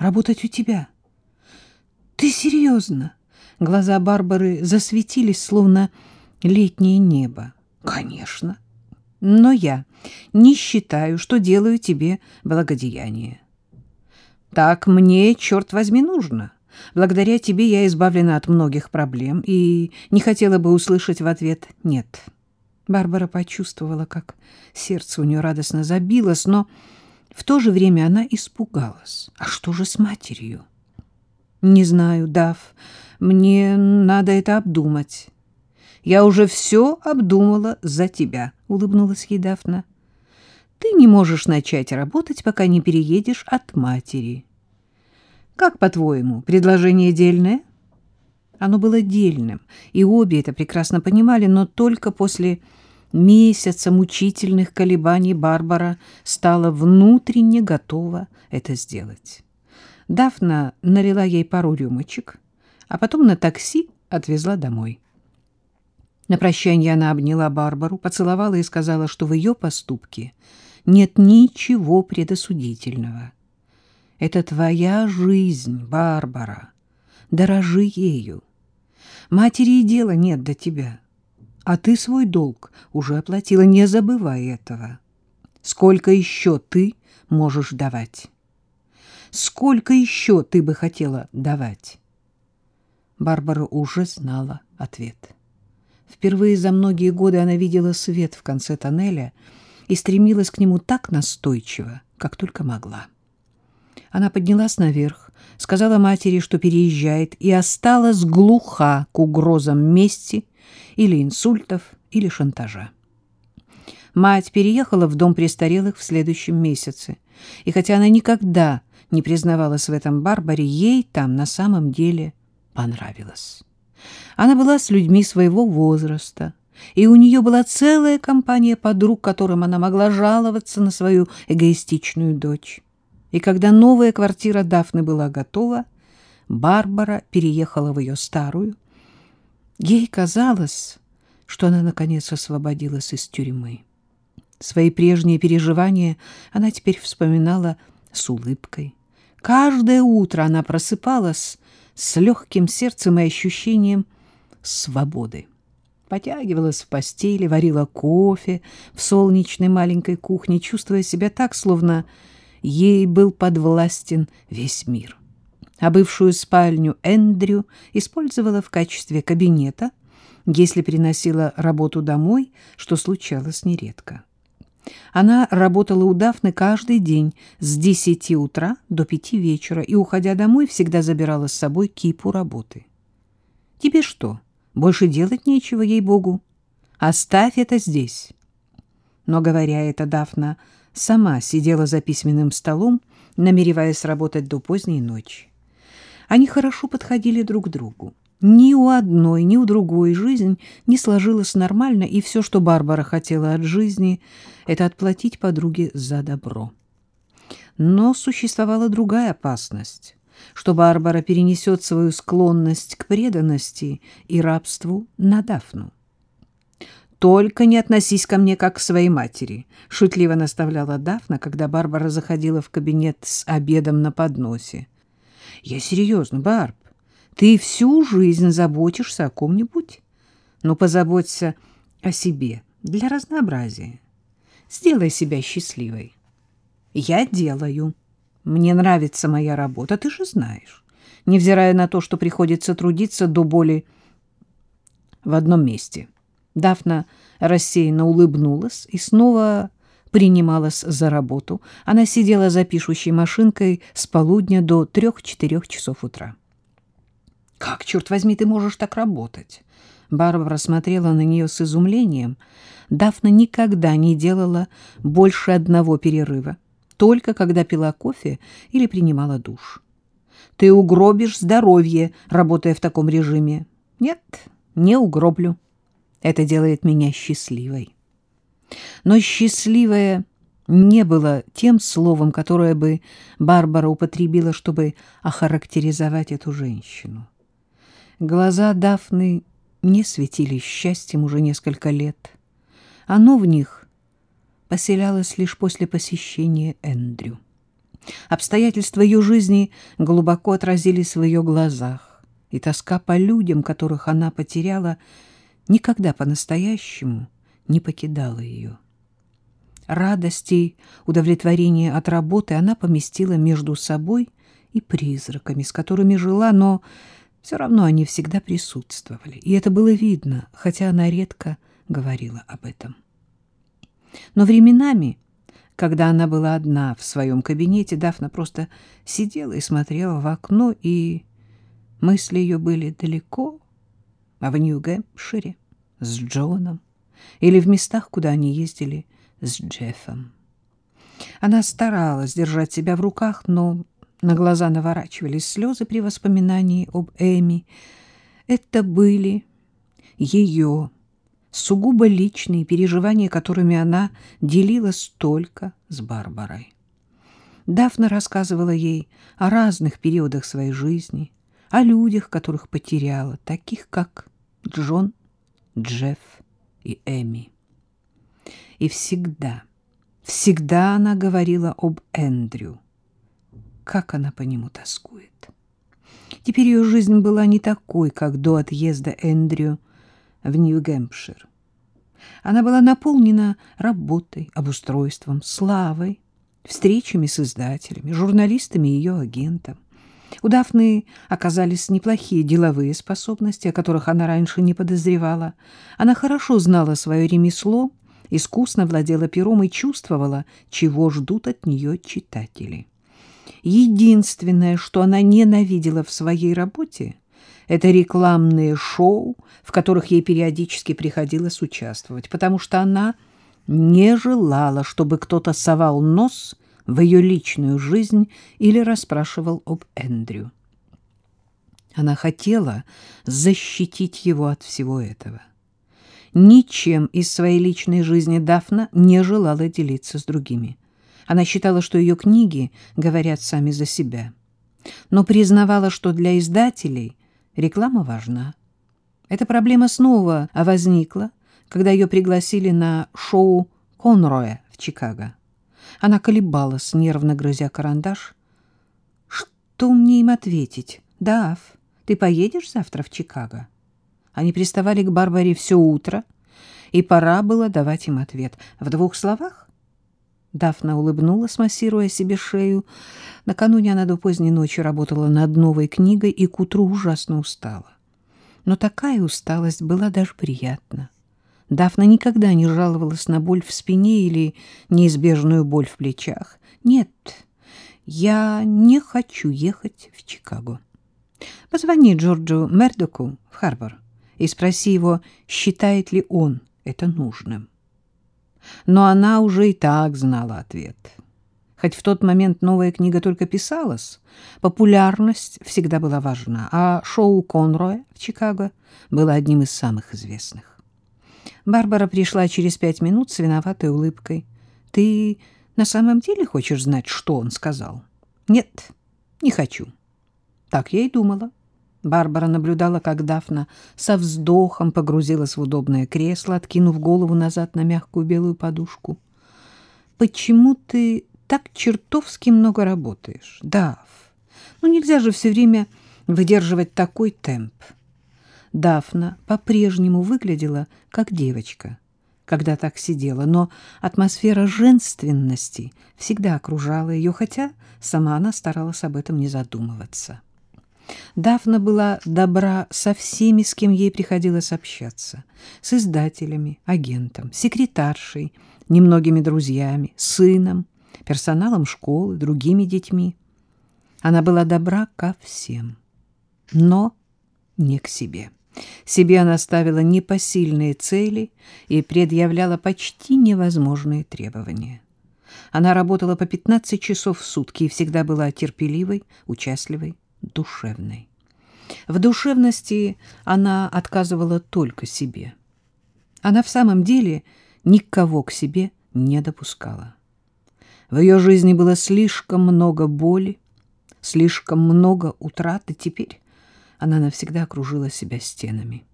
Работать у тебя? Ты серьезно? Глаза Барбары засветились, словно летнее небо. Конечно. Но я не считаю, что делаю тебе благодеяние. Так мне, черт возьми, нужно. Благодаря тебе я избавлена от многих проблем и не хотела бы услышать в ответ «нет». Барбара почувствовала, как сердце у нее радостно забилось, но в то же время она испугалась. А что же с матерью? Не знаю, Дав, мне надо это обдумать. Я уже все обдумала за тебя, улыбнулась ей Дафна. Ты не можешь начать работать, пока не переедешь от матери. Как, по-твоему, предложение дельное? Оно было дельным, и обе это прекрасно понимали, но только после месяца мучительных колебаний Барбара стала внутренне готова это сделать. Дафна налила ей пару рюмочек, а потом на такси отвезла домой. На прощание она обняла Барбару, поцеловала и сказала, что в ее поступке нет ничего предосудительного. Это твоя жизнь, Барбара. Дорожи ею. Матери и дела нет до тебя. А ты свой долг уже оплатила, не забывай этого. Сколько еще ты можешь давать? Сколько еще ты бы хотела давать? Барбара уже знала ответ. Впервые за многие годы она видела свет в конце тоннеля и стремилась к нему так настойчиво, как только могла. Она поднялась наверх, сказала матери, что переезжает, и осталась глуха к угрозам мести или инсультов, или шантажа. Мать переехала в дом престарелых в следующем месяце, и хотя она никогда не признавалась в этом Барбаре, ей там на самом деле понравилось. Она была с людьми своего возраста, и у нее была целая компания подруг, которым она могла жаловаться на свою эгоистичную дочь. И когда новая квартира Дафны была готова, Барбара переехала в ее старую. Ей казалось, что она, наконец, освободилась из тюрьмы. Свои прежние переживания она теперь вспоминала с улыбкой. Каждое утро она просыпалась с легким сердцем и ощущением свободы. Потягивалась в постели, варила кофе в солнечной маленькой кухне, чувствуя себя так, словно ей был подвластен весь мир. А бывшую спальню Эндрю использовала в качестве кабинета, если приносила работу домой, что случалось нередко. Она работала у Дафны каждый день с десяти утра до пяти вечера и, уходя домой, всегда забирала с собой кипу работы. «Тебе что, больше делать нечего, ей-богу? Оставь это здесь». Но, говоря это, Дафна сама сидела за письменным столом, намереваясь работать до поздней ночи. Они хорошо подходили друг к другу. Ни у одной, ни у другой жизнь не сложилась нормально, и все, что Барбара хотела от жизни, это отплатить подруге за добро. Но существовала другая опасность, что Барбара перенесет свою склонность к преданности и рабству на Дафну. «Только не относись ко мне, как к своей матери», — шутливо наставляла Дафна, когда Барбара заходила в кабинет с обедом на подносе. «Я серьезно, Барб. Ты всю жизнь заботишься о ком-нибудь? Ну, позаботься о себе для разнообразия. Сделай себя счастливой. Я делаю. Мне нравится моя работа, ты же знаешь. Невзирая на то, что приходится трудиться до боли в одном месте. Дафна рассеянно улыбнулась и снова принималась за работу. Она сидела за пишущей машинкой с полудня до трех-четырех часов утра. Как, черт возьми, ты можешь так работать? Барбара смотрела на нее с изумлением. Дафна никогда не делала больше одного перерыва, только когда пила кофе или принимала душ. Ты угробишь здоровье, работая в таком режиме. Нет, не угроблю. Это делает меня счастливой. Но счастливая не было тем словом, которое бы Барбара употребила, чтобы охарактеризовать эту женщину. Глаза Дафны не светились счастьем уже несколько лет. Оно в них поселялось лишь после посещения Эндрю. Обстоятельства ее жизни глубоко отразились в ее глазах, и тоска по людям, которых она потеряла, никогда по-настоящему не покидала ее. Радость и удовлетворение от работы она поместила между собой и призраками, с которыми жила, но все равно они всегда присутствовали. И это было видно, хотя она редко говорила об этом. Но временами, когда она была одна в своем кабинете, Дафна просто сидела и смотрела в окно, и мысли ее были далеко, а в Нью-Гэмпшире с Джоном или в местах, куда они ездили с Джеффом. Она старалась держать себя в руках, но на глаза наворачивались слезы при воспоминании об Эми. Это были ее сугубо личные переживания, которыми она делилась только с Барбарой. Дафна рассказывала ей о разных периодах своей жизни, о людях, которых потеряла, таких как Джон, Джефф и Эми. И всегда, всегда она говорила об Эндрю, как она по нему тоскует. Теперь ее жизнь была не такой, как до отъезда Эндрю в Нью-Гэмпшир. Она была наполнена работой, обустройством, славой, встречами с издателями, журналистами и ее агентом. У Дафны оказались неплохие деловые способности, о которых она раньше не подозревала. Она хорошо знала свое ремесло, искусно владела пером и чувствовала, чего ждут от нее читатели. Единственное, что она ненавидела в своей работе, это рекламные шоу, в которых ей периодически приходилось участвовать, потому что она не желала, чтобы кто-то совал нос в ее личную жизнь или расспрашивал об Эндрю. Она хотела защитить его от всего этого. Ничем из своей личной жизни Дафна не желала делиться с другими. Она считала, что ее книги говорят сами за себя. Но признавала, что для издателей реклама важна. Эта проблема снова возникла, когда ее пригласили на шоу Конроя в Чикаго. Она колебалась, нервно грызя карандаш. Что мне им ответить? Дав, ты поедешь завтра в Чикаго? Они приставали к Барбаре все утро, и пора было давать им ответ. В двух словах? Дафна улыбнулась, массируя себе шею. Накануне она до поздней ночи работала над новой книгой и к утру ужасно устала. Но такая усталость была даже приятна. Дафна никогда не жаловалась на боль в спине или неизбежную боль в плечах. Нет, я не хочу ехать в Чикаго. Позвони Джорджу Мердоку в Харбор и спроси его, считает ли он это нужным но она уже и так знала ответ. Хоть в тот момент новая книга только писалась, популярность всегда была важна, а шоу Конроя в Чикаго было одним из самых известных. Барбара пришла через пять минут с виноватой улыбкой. — Ты на самом деле хочешь знать, что он сказал? — Нет, не хочу. Так я и думала. Барбара наблюдала, как Дафна со вздохом погрузилась в удобное кресло, откинув голову назад на мягкую белую подушку. «Почему ты так чертовски много работаешь, Даф? Ну, нельзя же все время выдерживать такой темп». Дафна по-прежнему выглядела как девочка, когда так сидела, но атмосфера женственности всегда окружала ее, хотя сама она старалась об этом не задумываться. Дафна была добра со всеми, с кем ей приходилось общаться. С издателями, агентом, секретаршей, немногими друзьями, сыном, персоналом школы, другими детьми. Она была добра ко всем, но не к себе. Себе она ставила непосильные цели и предъявляла почти невозможные требования. Она работала по 15 часов в сутки и всегда была терпеливой, участливой, душевной. В душевности она отказывала только себе. Она в самом деле никого к себе не допускала. В ее жизни было слишком много боли, слишком много утрат, и теперь она навсегда окружила себя стенами.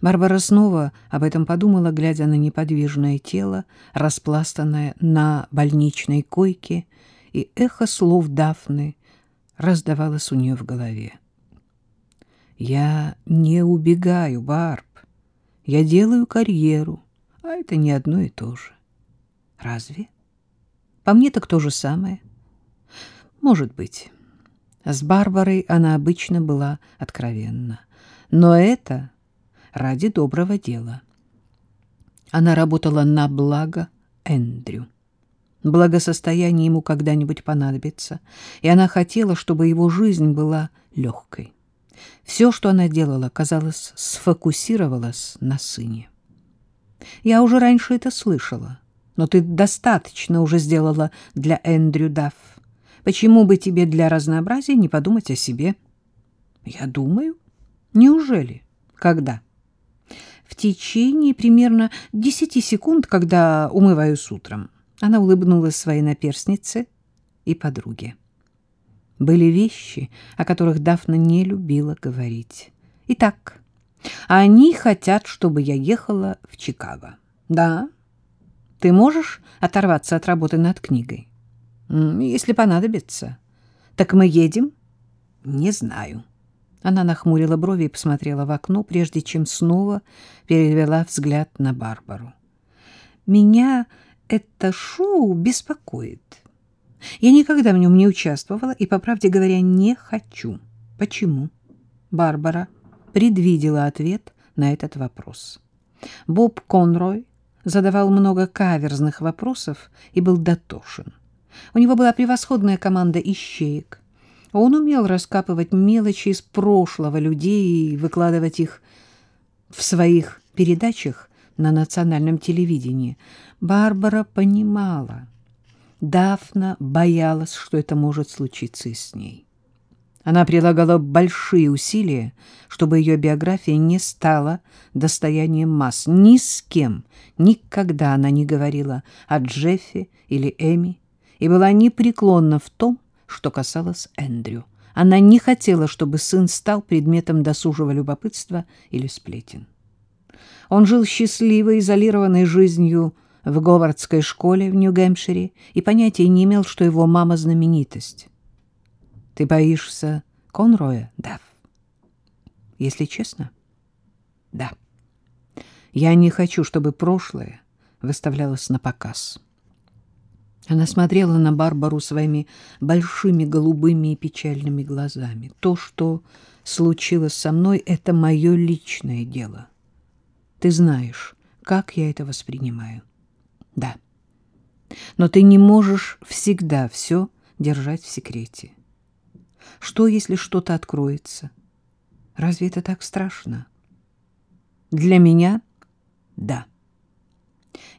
Барбара снова об этом подумала, глядя на неподвижное тело, распластанное на больничной койке, и эхо слов Дафны раздавалось у нее в голове. «Я не убегаю, Барб. Я делаю карьеру, а это не одно и то же». «Разве? По мне так то же самое». «Может быть». С Барбарой она обычно была откровенна. Но это ради доброго дела. Она работала на благо Эндрю. Благосостояние ему когда-нибудь понадобится, и она хотела, чтобы его жизнь была легкой. Все, что она делала, казалось, сфокусировалось на сыне. Я уже раньше это слышала, но ты достаточно уже сделала для Эндрю Дафф. Почему бы тебе для разнообразия не подумать о себе? Я думаю. Неужели? Когда? В течение примерно десяти секунд, когда умываюсь утром. Она улыбнулась своей наперснице и подруге. Были вещи, о которых Дафна не любила говорить. Итак, они хотят, чтобы я ехала в Чикаго. Да. Ты можешь оторваться от работы над книгой? Если понадобится. Так мы едем? Не знаю. Она нахмурила брови и посмотрела в окно, прежде чем снова перевела взгляд на Барбару. Меня это шоу беспокоит. Я никогда в нем не участвовала и, по правде говоря, не хочу. Почему? Барбара предвидела ответ на этот вопрос. Боб Конрой задавал много каверзных вопросов и был дотошен. У него была превосходная команда ищеек. Он умел раскапывать мелочи из прошлого людей и выкладывать их в своих передачах на национальном телевидении. Барбара понимала. Дафна боялась, что это может случиться и с ней. Она прилагала большие усилия, чтобы ее биография не стала достоянием масс. Ни с кем никогда она не говорила о Джеффе или Эми и была непреклонна в том, что касалось Эндрю. Она не хотела, чтобы сын стал предметом досужего любопытства или сплетен. Он жил счастливой, изолированной жизнью в Говардской школе в Нью-Гэмпшире и понятия не имел, что его мама — знаменитость. Ты боишься Конроя, Дав? Если честно? Да. Я не хочу, чтобы прошлое выставлялось на показ. Она смотрела на Барбару своими большими голубыми и печальными глазами. То, что случилось со мной, — это мое личное дело. Ты знаешь, как я это воспринимаю. Да. Но ты не можешь всегда все держать в секрете. Что, если что-то откроется? Разве это так страшно? Для меня — да.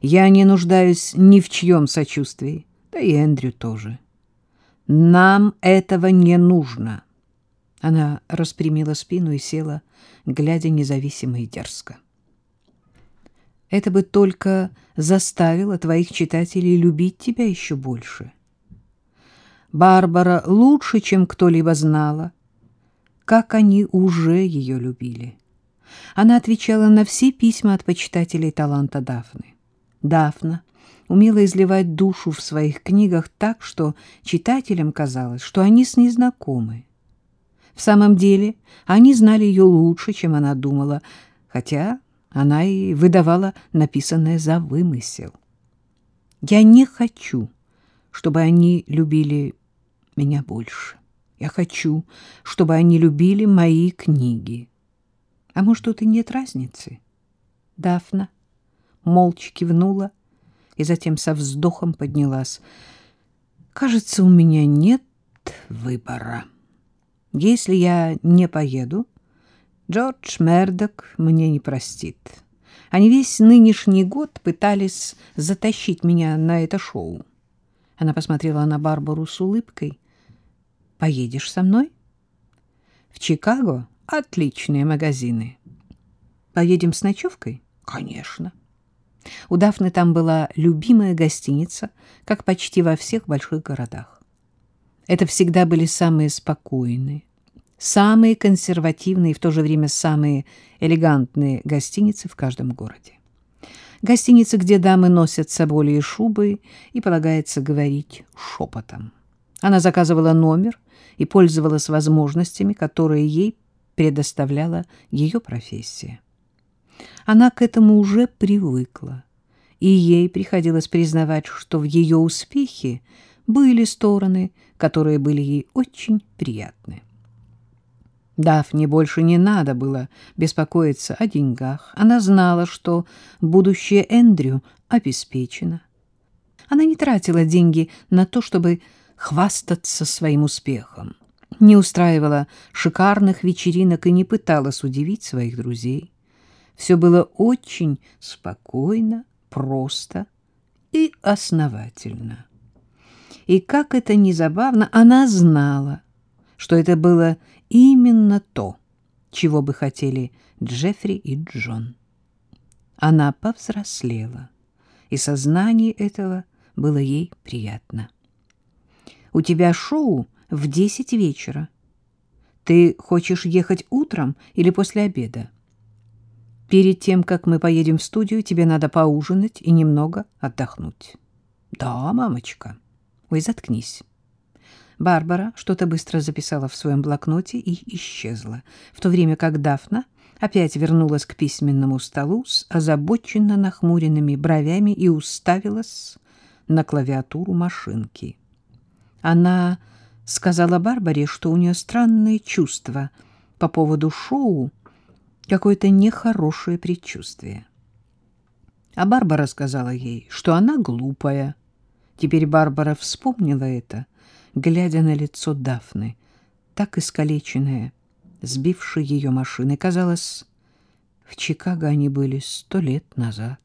Я не нуждаюсь ни в чьем сочувствии, да и Эндрю тоже. Нам этого не нужно. Она распрямила спину и села, глядя независимо и дерзко. Это бы только заставило твоих читателей любить тебя еще больше. Барбара лучше, чем кто-либо знала, как они уже ее любили. Она отвечала на все письма от почитателей таланта Дафны. Дафна умела изливать душу в своих книгах так, что читателям казалось, что они с ней знакомы. В самом деле они знали ее лучше, чем она думала, хотя она и выдавала написанное за вымысел. Я не хочу, чтобы они любили меня больше. Я хочу, чтобы они любили мои книги. А может, тут и нет разницы? Дафна молча кивнула и затем со вздохом поднялась. Кажется, у меня нет выбора. Если я не поеду, Джордж Мердок мне не простит. Они весь нынешний год пытались затащить меня на это шоу. Она посмотрела на Барбару с улыбкой. «Поедешь со мной?» «В Чикаго отличные магазины». «Поедем с ночевкой?» «Конечно». У Дафны там была любимая гостиница, как почти во всех больших городах. Это всегда были самые спокойные, самые консервативные и в то же время самые элегантные гостиницы в каждом городе. Гостиницы, где дамы носят соболи и шубы, и полагается говорить шепотом. Она заказывала номер и пользовалась возможностями, которые ей предоставляла ее профессия. Она к этому уже привыкла, и ей приходилось признавать, что в ее успехе были стороны, которые были ей очень приятны. Дафне больше не надо было беспокоиться о деньгах. Она знала, что будущее Эндрю обеспечено. Она не тратила деньги на то, чтобы хвастаться своим успехом, не устраивала шикарных вечеринок и не пыталась удивить своих друзей. Все было очень спокойно, просто и основательно. И как это ни забавно, она знала, что это было именно то, чего бы хотели Джеффри и Джон. Она повзрослела, и сознание этого было ей приятно. «У тебя шоу в десять вечера. Ты хочешь ехать утром или после обеда? Перед тем, как мы поедем в студию, тебе надо поужинать и немного отдохнуть». «Да, мамочка». «Ой, заткнись». Барбара что-то быстро записала в своем блокноте и исчезла, в то время как Дафна опять вернулась к письменному столу с озабоченно нахмуренными бровями и уставилась на клавиатуру машинки. Она сказала Барбаре, что у нее странные чувства по поводу шоу, какое-то нехорошее предчувствие. А Барбара сказала ей, что она глупая. Теперь Барбара вспомнила это — глядя на лицо Дафны, так искалеченное, сбившей ее машины. Казалось, в Чикаго они были сто лет назад.